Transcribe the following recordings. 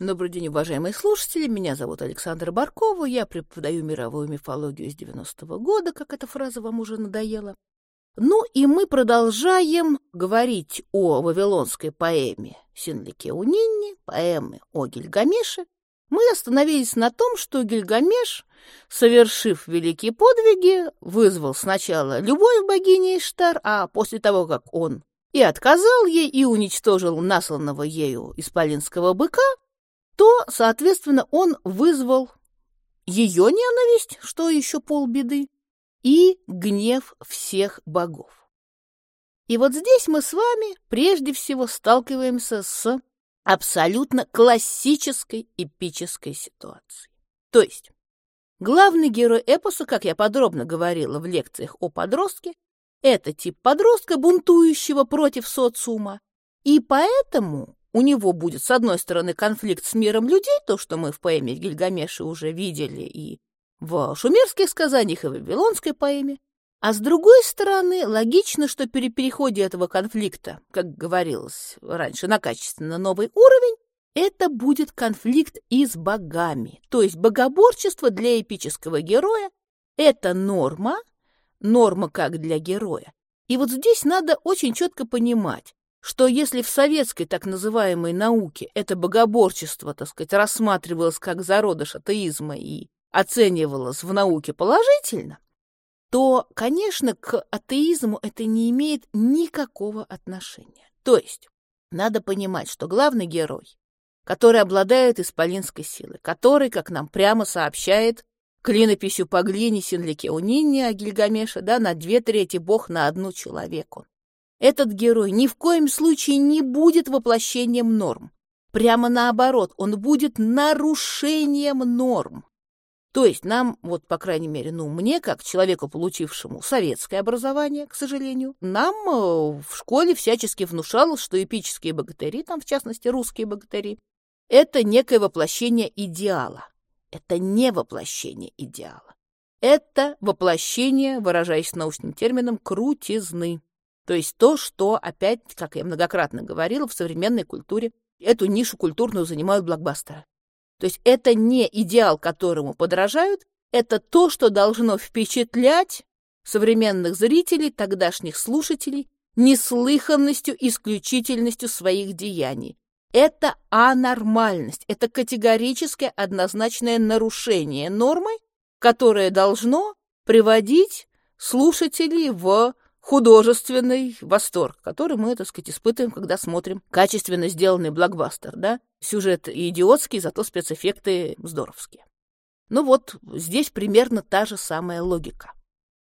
Добрый день, уважаемые слушатели. Меня зовут Александра Баркова. Я преподаю мировую мифологию с 90-го года, как эта фраза вам уже надоела. Ну и мы продолжаем говорить о вавилонской поэме Синлике Унинни, поэме о Гильгамеше. Мы остановились на том, что Гильгамеш, совершив великие подвиги, вызвал сначала любовь богини Иштар, а после того, как он и отказал ей, и уничтожил насланного ею исполинского быка, то, соответственно, он вызвал ее ненависть, что еще полбеды, и гнев всех богов. И вот здесь мы с вами прежде всего сталкиваемся с абсолютно классической эпической ситуацией. То есть главный герой эпоса, как я подробно говорила в лекциях о подростке, это тип подростка, бунтующего против социума, и поэтому у него будет, с одной стороны, конфликт с миром людей, то, что мы в поэме Гильгамеша уже видели и в шумерских сказаниях, и в вавилонской поэме. А с другой стороны, логично, что при переходе этого конфликта, как говорилось раньше, на качественно новый уровень, это будет конфликт и с богами. То есть богоборчество для эпического героя – это норма, норма как для героя. И вот здесь надо очень четко понимать, что если в советской так называемой науке это богоборчество, так сказать, рассматривалось как зародыш атеизма и оценивалось в науке положительно, то, конечно, к атеизму это не имеет никакого отношения. То есть надо понимать, что главный герой, который обладает исполинской силой, который, как нам прямо сообщает клинописью по глине Синлике Унинни о Гильгамеше, да, на две трети бог на одну человеку. Этот герой ни в коем случае не будет воплощением норм. Прямо наоборот, он будет нарушением норм. То есть нам, вот, по крайней мере, ну, мне, как человеку, получившему советское образование, к сожалению, нам э, в школе всячески внушалось, что эпические богатыри, там, в частности, русские богатыри, это некое воплощение идеала. Это не воплощение идеала. Это воплощение, выражаясь научным термином, крутизны. То есть то, что опять, как я многократно говорила, в современной культуре эту нишу культурную занимают блокбастеры. То есть это не идеал, которому подражают, это то, что должно впечатлять современных зрителей, тогдашних слушателей, неслыханностью, исключительностью своих деяний. Это анормальность, это категорическое однозначное нарушение нормы, которое должно приводить слушателей в художественный восторг, который мы, так сказать, испытываем, когда смотрим качественно сделанный блокбастер, да? Сюжет идиотский, зато спецэффекты здоровские. Ну вот, здесь примерно та же самая логика.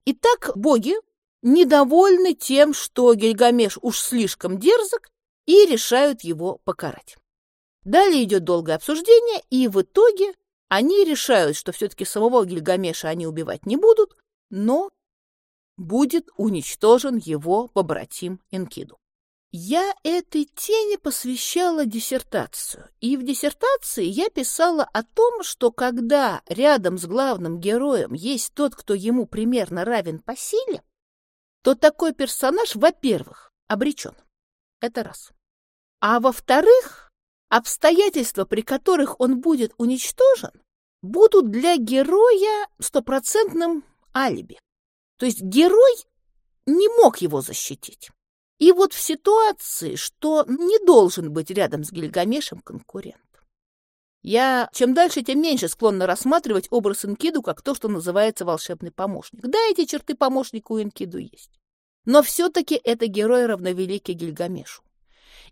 Итак, боги недовольны тем, что Гильгамеш уж слишком дерзок, и решают его покарать. Далее идет долгое обсуждение, и в итоге они решают, что все-таки самого Гильгамеша они убивать не будут, но будет уничтожен его побратим Энкиду. Я этой теме посвящала диссертацию, и в диссертации я писала о том, что когда рядом с главным героем есть тот, кто ему примерно равен по силе, то такой персонаж, во-первых, обречен. Это раз. А во-вторых, обстоятельства, при которых он будет уничтожен, будут для героя стопроцентным алиби. То есть герой не мог его защитить. И вот в ситуации, что не должен быть рядом с Гильгамешем конкурент. Я чем дальше, тем меньше склонна рассматривать образ Энкиду как то, что называется волшебный помощник. Да, эти черты помощника у Энкиду есть. Но все-таки это герой равновеликий Гильгамешу.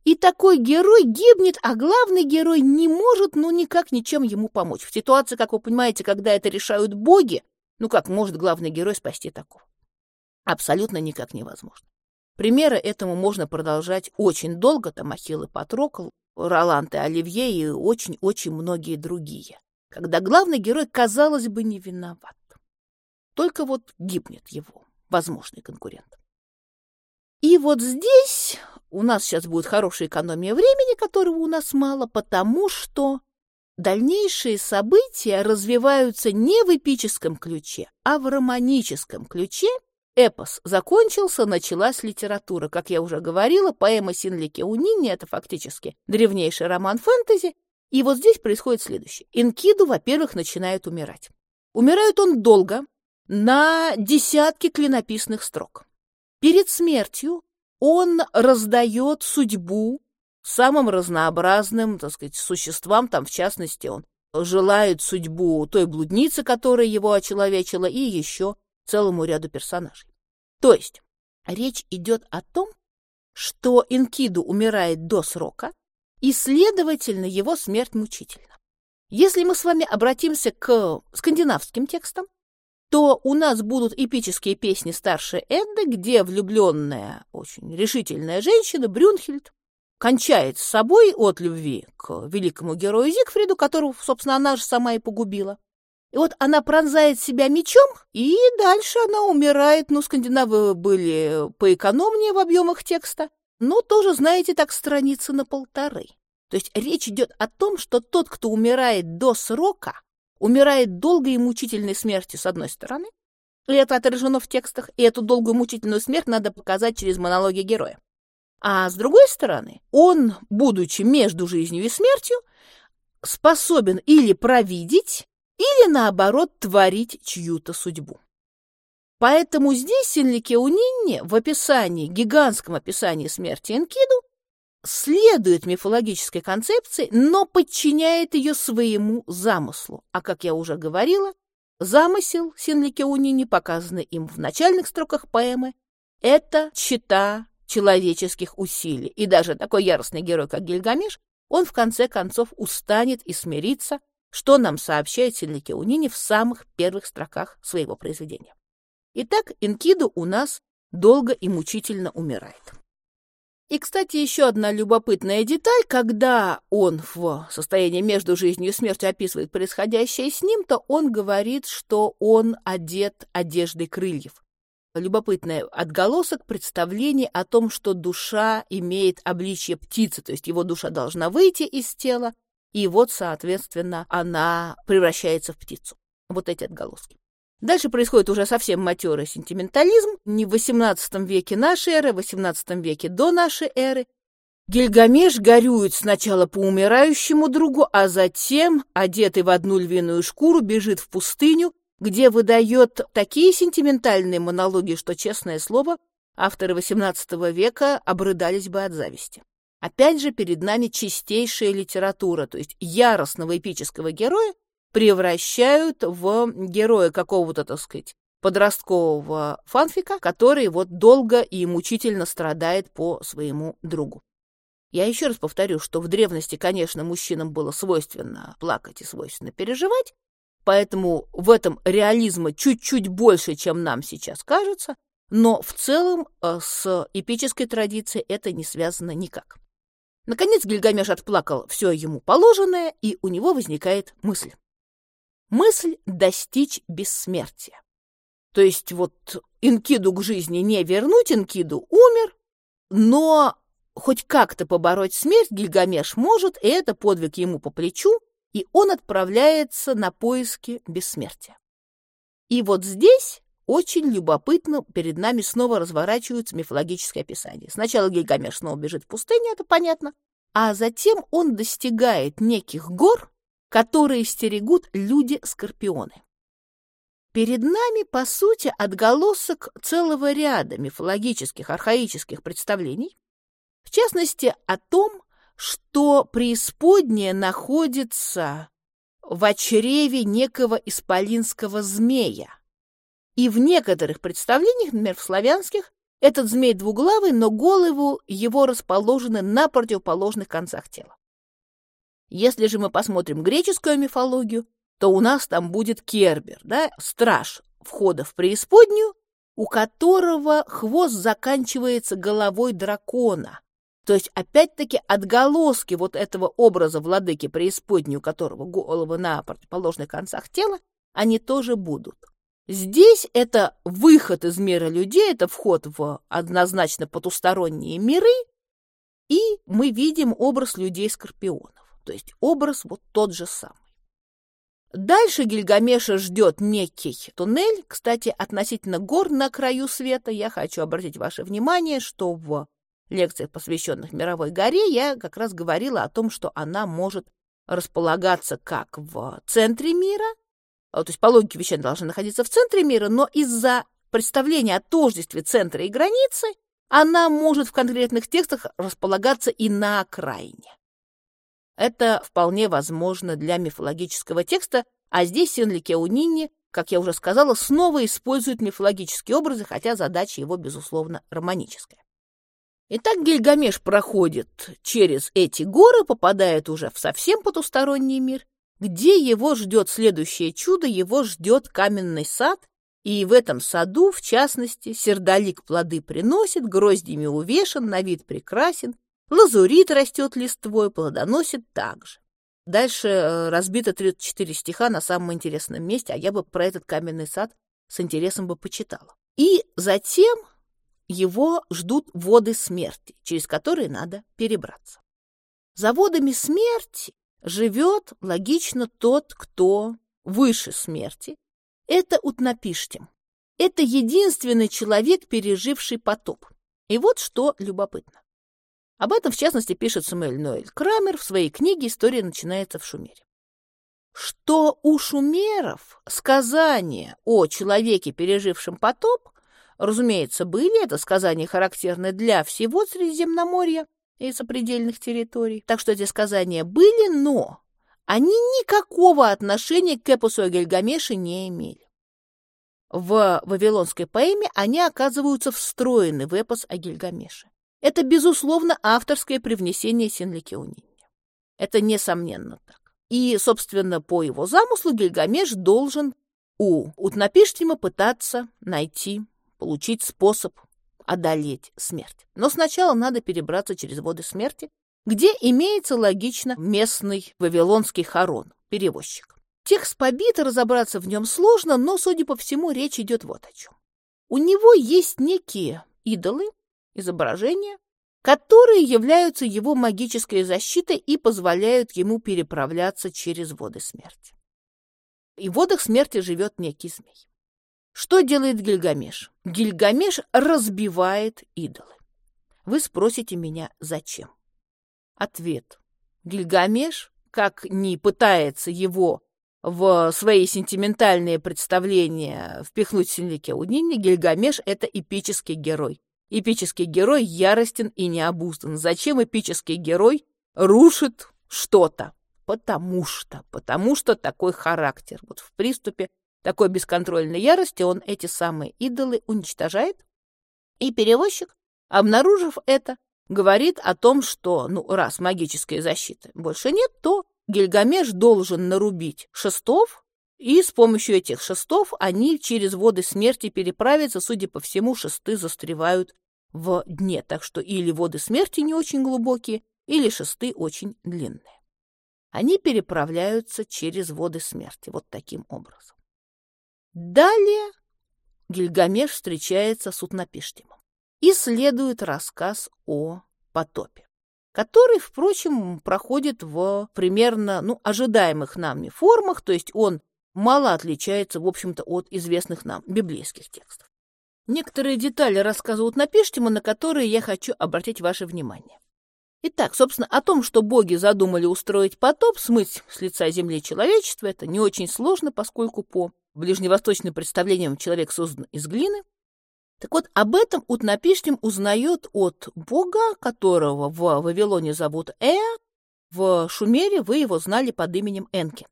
И такой герой гибнет, а главный герой не может, ну, никак ничем ему помочь. В ситуации, как вы понимаете, когда это решают боги, ну как может главный герой спасти такого? Абсолютно никак невозможно. Примеры этому можно продолжать очень долго, там Ахилл и Патрокл, Роланд и Оливье и очень-очень многие другие, когда главный герой, казалось бы, не виноват. Только вот гибнет его возможный конкурент. И вот здесь у нас сейчас будет хорошая экономия времени, которого у нас мало, потому что Дальнейшие события развиваются не в эпическом ключе, а в романическом ключе. Эпос закончился, началась литература. Как я уже говорила, поэма Синлики Унини – это фактически древнейший роман фэнтези, И вот здесь происходит следующее. Инкиду, во-первых, начинает умирать. Умирает он долго, на десятки клинописных строк. Перед смертью он раздает судьбу самым разнообразным, так сказать, существам, там, в частности, он желает судьбу той блудницы, которая его очеловечила, и еще целому ряду персонажей. То есть речь идет о том, что Инкиду умирает до срока, и, следовательно, его смерть мучительна. Если мы с вами обратимся к скандинавским текстам, то у нас будут эпические песни старшей Эдды, где влюбленная, очень решительная женщина Брюнхельд кончает с собой от любви к великому герою Зигфриду, которого, собственно, она же сама и погубила. И вот она пронзает себя мечом, и дальше она умирает. Ну, скандинавы были поэкономнее в объемах текста, но тоже, знаете, так страницы на полторы. То есть речь идет о том, что тот, кто умирает до срока, умирает долгой и мучительной смертью, с одной стороны, и это отражено в текстах, и эту долгую мучительную смерть надо показать через монологи героя. А с другой стороны, он, будучи между жизнью и смертью, способен или провидеть, или, наоборот, творить чью-то судьбу. Поэтому здесь Синлике Унинне в описании, гигантском описании смерти Энкиду, следует мифологической концепции, но подчиняет ее своему замыслу. А, как я уже говорила, замысел Синлике Унини, показанный им в начальных строках поэмы, это чита человеческих усилий. И даже такой яростный герой, как Гильгамеш, он в конце концов устанет и смирится, что нам сообщает Синлике Унини в самых первых строках своего произведения. Итак, Инкиду у нас долго и мучительно умирает. И, кстати, еще одна любопытная деталь, когда он в состоянии между жизнью и смертью описывает происходящее с ним, то он говорит, что он одет одеждой крыльев. Любопытный отголосок представления о том, что душа имеет обличье птицы, то есть его душа должна выйти из тела, и вот, соответственно, она превращается в птицу. Вот эти отголоски. Дальше происходит уже совсем матерый сентиментализм, не в XVIII веке нашей эры, в XVIII веке до нашей эры. Гильгамеш горюет сначала по умирающему другу, а затем, одетый в одну львиную шкуру, бежит в пустыню, где выдает такие сентиментальные монологи, что, честное слово, авторы XVIII века обрыдались бы от зависти. Опять же, перед нами чистейшая литература, то есть яростного эпического героя, превращают в героя какого-то, так сказать, подросткового фанфика, который вот долго и мучительно страдает по своему другу. Я еще раз повторю, что в древности, конечно, мужчинам было свойственно плакать и свойственно переживать, поэтому в этом реализма чуть-чуть больше, чем нам сейчас кажется, но в целом э, с эпической традицией это не связано никак. Наконец Гильгамеш отплакал все ему положенное, и у него возникает мысль. Мысль достичь бессмертия. То есть вот Инкиду к жизни не вернуть, Инкиду умер, но хоть как-то побороть смерть Гильгамеш может, и это подвиг ему по плечу, и он отправляется на поиски бессмертия. И вот здесь очень любопытно перед нами снова разворачиваются мифологические описания. Сначала Гильгамеш снова бежит в пустыню, это понятно, а затем он достигает неких гор, которые стерегут люди-скорпионы. Перед нами, по сути, отголосок целого ряда мифологических, архаических представлений, в частности, о том, что преисподняя находится в чреве некого исполинского змея. И в некоторых представлениях, например, в славянских, этот змей двуглавый, но голову его расположены на противоположных концах тела. Если же мы посмотрим греческую мифологию, то у нас там будет Кербер, да, страж входа в преисподнюю, у которого хвост заканчивается головой дракона. То есть, опять-таки, отголоски вот этого образа владыки преисподней, у которого головы на противоположных концах тела, они тоже будут. Здесь это выход из мира людей, это вход в однозначно потусторонние миры, и мы видим образ людей-скорпионов. То есть образ вот тот же самый. Дальше Гильгамеша ждет некий туннель. Кстати, относительно гор на краю света я хочу обратить ваше внимание, что в лекциях, посвященных мировой горе, я как раз говорила о том, что она может располагаться как в центре мира, а, то есть по логике вещей должна находиться в центре мира, но из-за представления о тождестве центра и границы она может в конкретных текстах располагаться и на окраине. Это вполне возможно для мифологического текста, а здесь Сенлике Унини, как я уже сказала, снова использует мифологические образы, хотя задача его, безусловно, романическая. Итак, Гильгамеш проходит через эти горы, попадает уже в совсем потусторонний мир, где его ждет следующее чудо, его ждет каменный сад, и в этом саду, в частности, сердолик плоды приносит, гроздьями увешан, на вид прекрасен, лазурит растет листвой, плодоносит также. Дальше э, разбито 34 стиха на самом интересном месте, а я бы про этот каменный сад с интересом бы почитала. И затем его ждут воды смерти, через которые надо перебраться. За водами смерти живет, логично, тот, кто выше смерти. Это Утнапиштим. Это единственный человек, переживший потоп. И вот что любопытно. Об этом, в частности, пишет Самуэль Ноэль Крамер в своей книге «История начинается в Шумере». Что у шумеров сказания о человеке, пережившем потоп, Разумеется, были это сказания характерны для всего Средиземноморья и сопредельных территорий. Так что эти сказания были, но они никакого отношения к эпосу о Гильгамеше не имели. В вавилонской поэме они оказываются встроены в эпос о Гильгамеше. Это, безусловно, авторское привнесение Синликеунини. Это несомненно так. И, собственно, по его замыслу Гильгамеш должен у Утнапиштима пытаться найти получить способ одолеть смерть. Но сначала надо перебраться через воды смерти, где имеется логично местный вавилонский хорон, перевозчик. Текст побит, разобраться в нем сложно, но, судя по всему, речь идет вот о чем. У него есть некие идолы, изображения, которые являются его магической защитой и позволяют ему переправляться через воды смерти. И в водах смерти живет некий змей. Что делает Гильгамеш? Гильгамеш разбивает идолы. Вы спросите меня, зачем? Ответ. Гильгамеш, как ни пытается его в свои сентиментальные представления впихнуть Синлике Удини, Гильгамеш — это эпический герой. Эпический герой яростен и необуздан. Зачем эпический герой рушит что-то? Потому что, потому что такой характер. Вот в приступе такой бесконтрольной ярости он эти самые идолы уничтожает, и перевозчик, обнаружив это, говорит о том, что, ну, раз магической защиты больше нет, то Гильгамеш должен нарубить шестов, и с помощью этих шестов они через воды смерти переправятся, судя по всему, шесты застревают в дне, так что или воды смерти не очень глубокие, или шесты очень длинные. Они переправляются через воды смерти вот таким образом. Далее Гильгамеш встречается с Утнапиштимом и следует рассказ о потопе, который, впрочем, проходит в примерно ну, ожидаемых нами формах, то есть он мало отличается, в общем-то, от известных нам библейских текстов. Некоторые детали рассказывают Напиштима, на которые я хочу обратить ваше внимание. Итак, собственно, о том, что боги задумали устроить потоп, смыть с лица земли человечества, это не очень сложно, поскольку по ближневосточным представлениям человек создан из глины. Так вот, об этом Утнапиштим узнает от бога, которого в Вавилоне зовут Э, в Шумере вы его знали под именем Энки.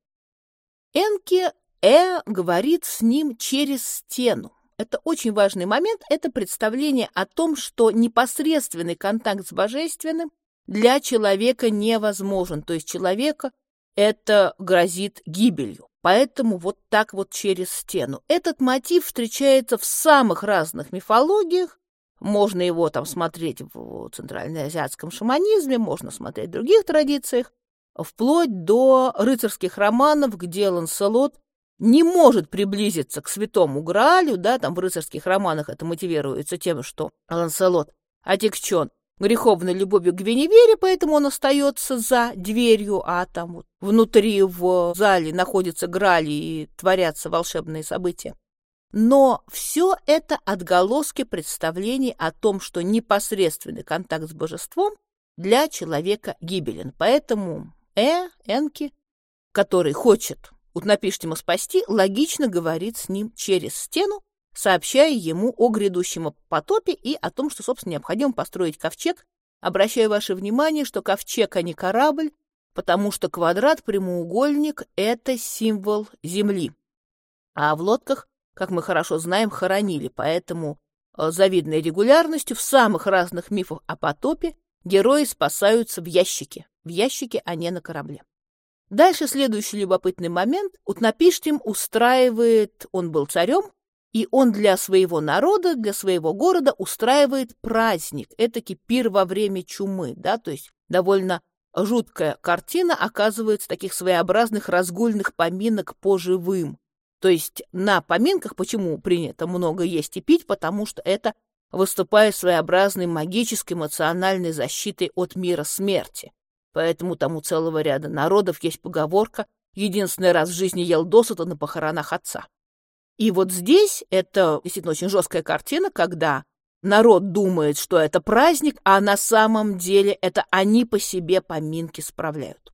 Энки Э говорит с ним через стену. Это очень важный момент, это представление о том, что непосредственный контакт с божественным для человека невозможен, то есть человека это грозит гибелью. Поэтому вот так вот через стену. Этот мотив встречается в самых разных мифологиях. Можно его там смотреть в центральноазиатском шаманизме, можно смотреть в других традициях, вплоть до рыцарских романов, где Ланселот не может приблизиться к святому Граалю, да, там в рыцарских романах это мотивируется тем, что Ланселот отягчен греховной любовью к Гвиневере, поэтому он остается за дверью, а там вот внутри в зале находятся грали и творятся волшебные события. Но все это отголоски представлений о том, что непосредственный контакт с божеством для человека гибелен. Поэтому Э, Энки, который хочет Утнапиштима спасти, логично говорит с ним через стену, сообщая ему о грядущем потопе и о том, что, собственно, необходимо построить ковчег. Обращаю ваше внимание, что ковчег, а не корабль, потому что квадрат-прямоугольник — это символ Земли. А в лодках, как мы хорошо знаем, хоронили, поэтому э, завидной регулярностью в самых разных мифах о потопе герои спасаются в ящике, в ящике, а не на корабле. Дальше следующий любопытный момент. Утнапиштим устраивает, он был царем, и он для своего народа, для своего города устраивает праздник, это пир во время чумы, да, то есть довольно жуткая картина оказывается таких своеобразных разгульных поминок по живым. То есть на поминках почему принято много есть и пить? Потому что это выступает своеобразной магической эмоциональной защитой от мира смерти. Поэтому тому целого ряда народов есть поговорка «единственный раз в жизни ел досыта на похоронах отца». И вот здесь это действительно очень жесткая картина, когда народ думает, что это праздник, а на самом деле это они по себе поминки справляют.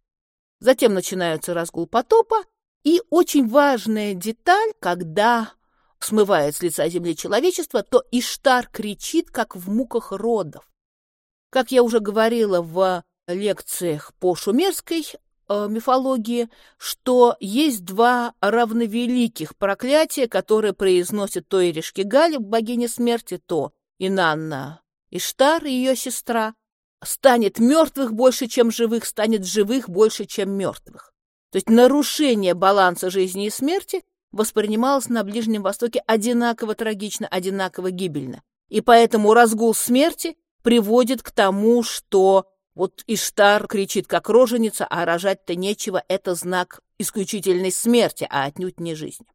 Затем начинается разгул потопа, и очень важная деталь, когда смывает с лица земли человечество, то Иштар кричит, как в муках родов. Как я уже говорила в лекциях по шумерской э, мифологии, что есть два равновеликих проклятия, которые произносят то Иришкигали, богиня смерти, то Инанна Иштар, ее сестра. Станет мертвых больше, чем живых, станет живых больше, чем мертвых. То есть нарушение баланса жизни и смерти воспринималось на Ближнем Востоке одинаково трагично, одинаково гибельно. И поэтому разгул смерти приводит к тому, что вот Иштар кричит как роженица, а рожать-то нечего, это знак исключительной смерти, а отнюдь не жизни.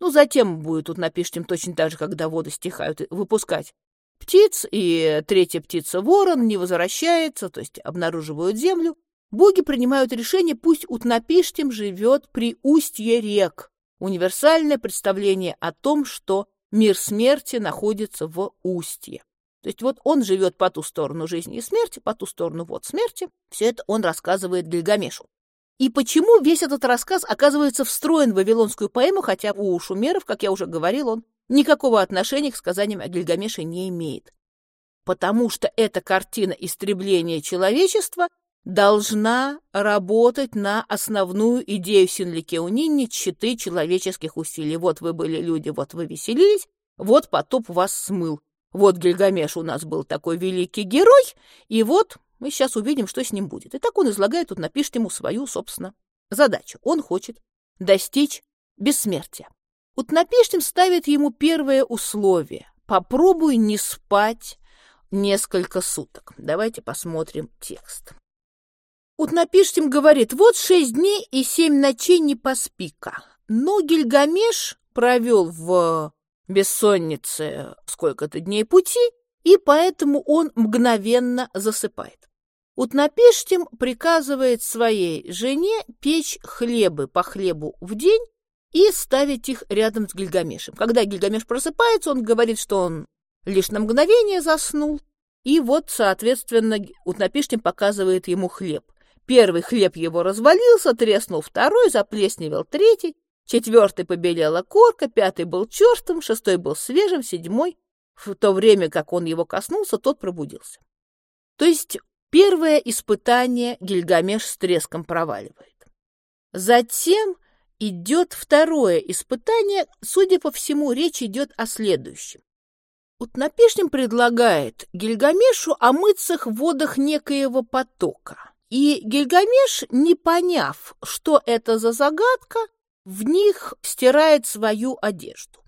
Ну, затем будет, тут напишем точно так же, когда воды стихают, выпускать птиц, и третья птица ворон не возвращается, то есть обнаруживают землю. Боги принимают решение, пусть Утнапиштим живет при устье рек. Универсальное представление о том, что мир смерти находится в устье. То есть вот он живет по ту сторону жизни и смерти, по ту сторону вот смерти. Все это он рассказывает Гильгамешу. И почему весь этот рассказ оказывается встроен в вавилонскую поэму, хотя у шумеров, как я уже говорил, он никакого отношения к сказаниям о Гильгамеше не имеет. Потому что эта картина истребления человечества должна работать на основную идею Синликеунини читы человеческих усилий. Вот вы были люди, вот вы веселились, вот потоп вас смыл. Вот Гильгамеш у нас был такой великий герой, и вот мы сейчас увидим, что с ним будет. И так он излагает, тут напишет ему свою, собственно, задачу. Он хочет достичь бессмертия. Утнапиштим ставит ему первое условие. Попробуй не спать несколько суток. Давайте посмотрим текст. Утнапиштим говорит, вот шесть дней и семь ночей не поспи-ка. Но Гильгамеш провел в бессонницы сколько-то дней пути, и поэтому он мгновенно засыпает. Утнапиштим приказывает своей жене печь хлебы по хлебу в день и ставить их рядом с Гильгамешем. Когда Гильгамеш просыпается, он говорит, что он лишь на мгновение заснул, и вот, соответственно, Утнапиштим показывает ему хлеб. Первый хлеб его развалился, треснул второй, заплесневел третий, Четвертый побелела корка, пятый был черстым, шестой был свежим, седьмой, в то время как он его коснулся, тот пробудился. То есть первое испытание Гильгамеш с треском проваливает. Затем идет второе испытание, судя по всему, речь идет о следующем. Утнапишним предлагает Гильгамешу омыться в водах некоего потока. И Гильгамеш, не поняв, что это за загадка, в них стирает свою одежду.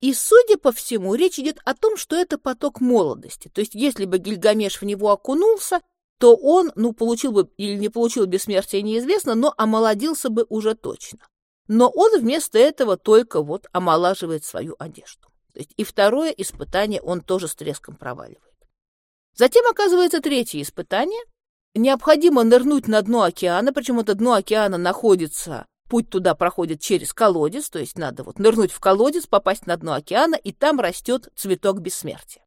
И, судя по всему, речь идет о том, что это поток молодости. То есть, если бы Гильгамеш в него окунулся, то он, ну, получил бы или не получил бессмертия, неизвестно, но омолодился бы уже точно. Но он вместо этого только вот омолаживает свою одежду. То есть и второе испытание он тоже с треском проваливает. Затем оказывается третье испытание. Необходимо нырнуть на дно океана, причем это дно океана находится Путь туда проходит через колодец, то есть надо вот нырнуть в колодец, попасть на дно океана, и там растет цветок бессмертия.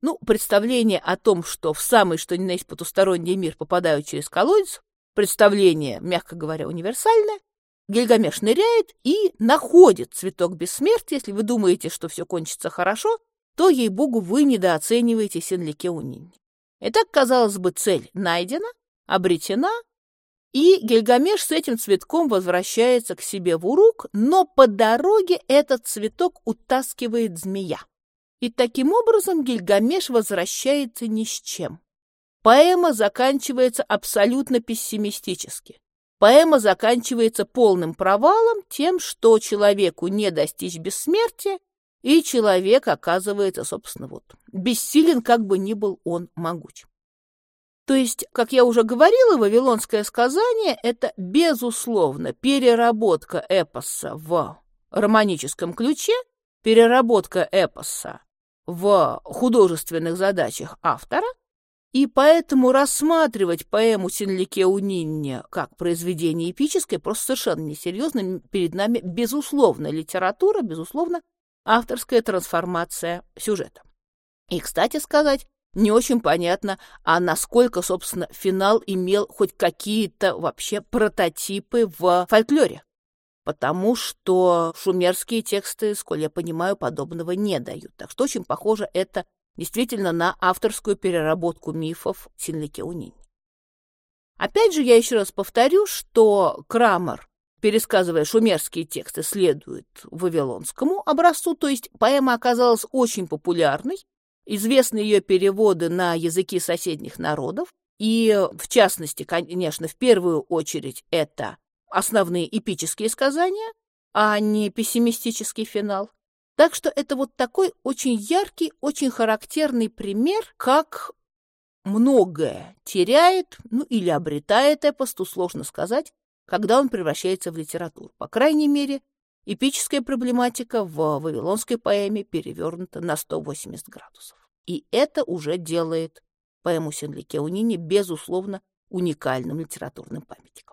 Ну, представление о том, что в самый что ни на есть потусторонний мир попадают через колодец, представление, мягко говоря, универсальное, Гильгамеш ныряет и находит цветок бессмертия. Если вы думаете, что все кончится хорошо, то, ей-богу, вы недооцениваете Синлике Унинь. Итак, казалось бы, цель найдена, обретена, и Гильгамеш с этим цветком возвращается к себе в Урук, но по дороге этот цветок утаскивает змея. И таким образом Гильгамеш возвращается ни с чем. Поэма заканчивается абсолютно пессимистически. Поэма заканчивается полным провалом тем, что человеку не достичь бессмертия, и человек оказывается, собственно, вот, бессилен, как бы ни был он могуч. То есть, как я уже говорила, вавилонское сказание — это, безусловно, переработка эпоса в романическом ключе, переработка эпоса в художественных задачах автора, и поэтому рассматривать поэму Синлике Унинне как произведение эпическое просто совершенно несерьезно. Перед нами, безусловно, литература, безусловно, авторская трансформация сюжета. И, кстати сказать, не очень понятно, а насколько, собственно, финал имел хоть какие-то вообще прототипы в фольклоре. Потому что шумерские тексты, сколь я понимаю, подобного не дают. Так что очень похоже это действительно на авторскую переработку мифов Синликеунинь. Опять же, я еще раз повторю, что Крамер, пересказывая шумерские тексты, следует вавилонскому образцу, то есть поэма оказалась очень популярной, известны ее переводы на языки соседних народов, и, в частности, конечно, в первую очередь это основные эпические сказания, а не пессимистический финал. Так что это вот такой очень яркий, очень характерный пример, как многое теряет, ну или обретает эпос, тут сложно сказать, когда он превращается в литературу. По крайней мере, эпическая проблематика в вавилонской поэме перевернута на 180 градусов. И это уже делает поэму Сенлике Унини, безусловно, уникальным литературным памятником.